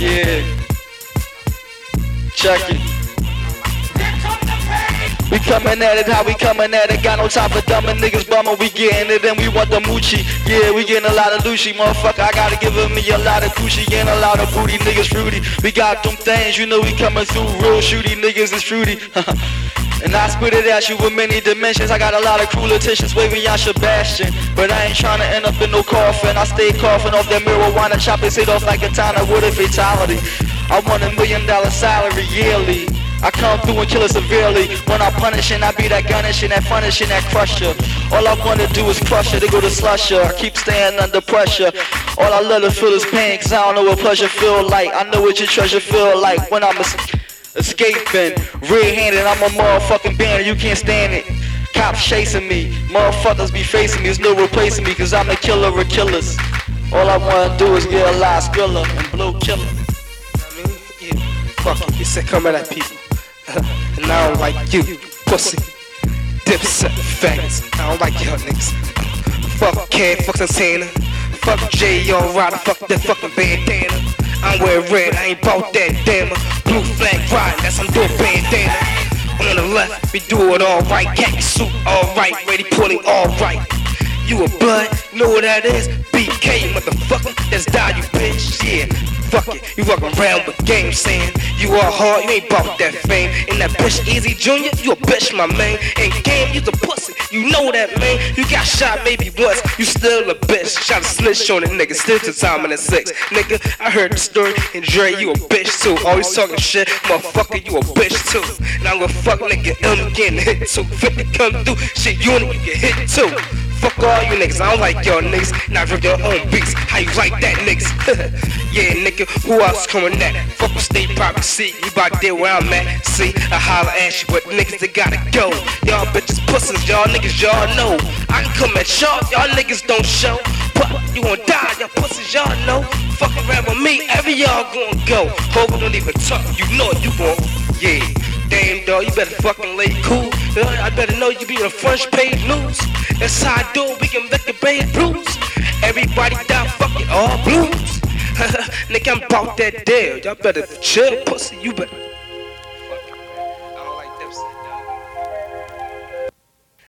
Yeah. Check it. We coming at it, how we coming at it? Got no time for dumb and niggas bumming. We getting it and we want the moochie. Yeah, we getting a lot of Lucy, motherfucker. I gotta give me a lot of coochie and a lot of booty. Niggas fruity. We got them things, you know we coming through real shooty. Niggas is fruity. And I spit it at you with many dimensions. I got a lot of cruel attentions waving on Sebastian. But I ain't trying to end up in no coffin. I stay coughing off that marijuana, chop his head off like a katana with a fatality. I want a million dollar salary yearly. I come through and kill it severely. When I punish and I be that gunnish and that funish and that crusher. All I wanna do is crush her, they go to slusher. I keep staying under pressure. All I let her feel is pain, cause I don't know what pleasure feel like. I know what your treasure feel like when I'm escaping. Red-handed, I'm a motherfucking bandit, you can't stand it. Cops chasing me, motherfuckers be facing me, there's no replacing me, cause I'm the killer of killers. All I wanna do is get a lot skriller and blow killer. I mean, yeah, fuck it, you said come at that people. and I don't like you, pussy. Dipset facts, I don't like y'all niggas. Fuck Kid, fuck Santana. Fuck J.R. Writer, fuck that fucking bandana. I'm wearing red, I ain't bought that damn I'm bandana. On the left, we do it all right. Khaki suit, all right. Ready pulling, all right. You a blood, know what that is? BK, motherfucker, that's die, you bitch, yeah. Fuck it, you walk around with game saying you are hard, you ain't bought that fame. And that bitch Easy Junior, you a bitch, my man. And game, you the pussy, you know that man. You got shot maybe once, you still a bitch. Shot a snitch on a nigga, still to time in the six. Nigga, I heard the story, and Dre, you a bitch too. Always talking shit, motherfucker, you a bitch too. And I'm gonna fuck nigga M getting hit too. 50 come through, shit, you you get hit too. Fuck all you niggas, I don't like y'all niggas. Now rip your own beats, how you like that niggas? yeah, nigga, who else coming at? Fuck with state see, you about there where I'm at. See, I holler at you, but niggas, they gotta go. Y'all bitches pussies, y'all niggas, y'all know. I can come at y'all, y'all niggas don't show. But you gon' die, y'all pussies, y'all know. Fuck around with me, every y'all gon' go. Hope don't even talk, you know you gon' yeah. Dog, you better fucking lay cool. Uh, I better know you be the front page news. That's how I do we can make the bad blues. Everybody die fucking all blues. Nigga, I'm about that deal. Y'all better chill, pussy. You better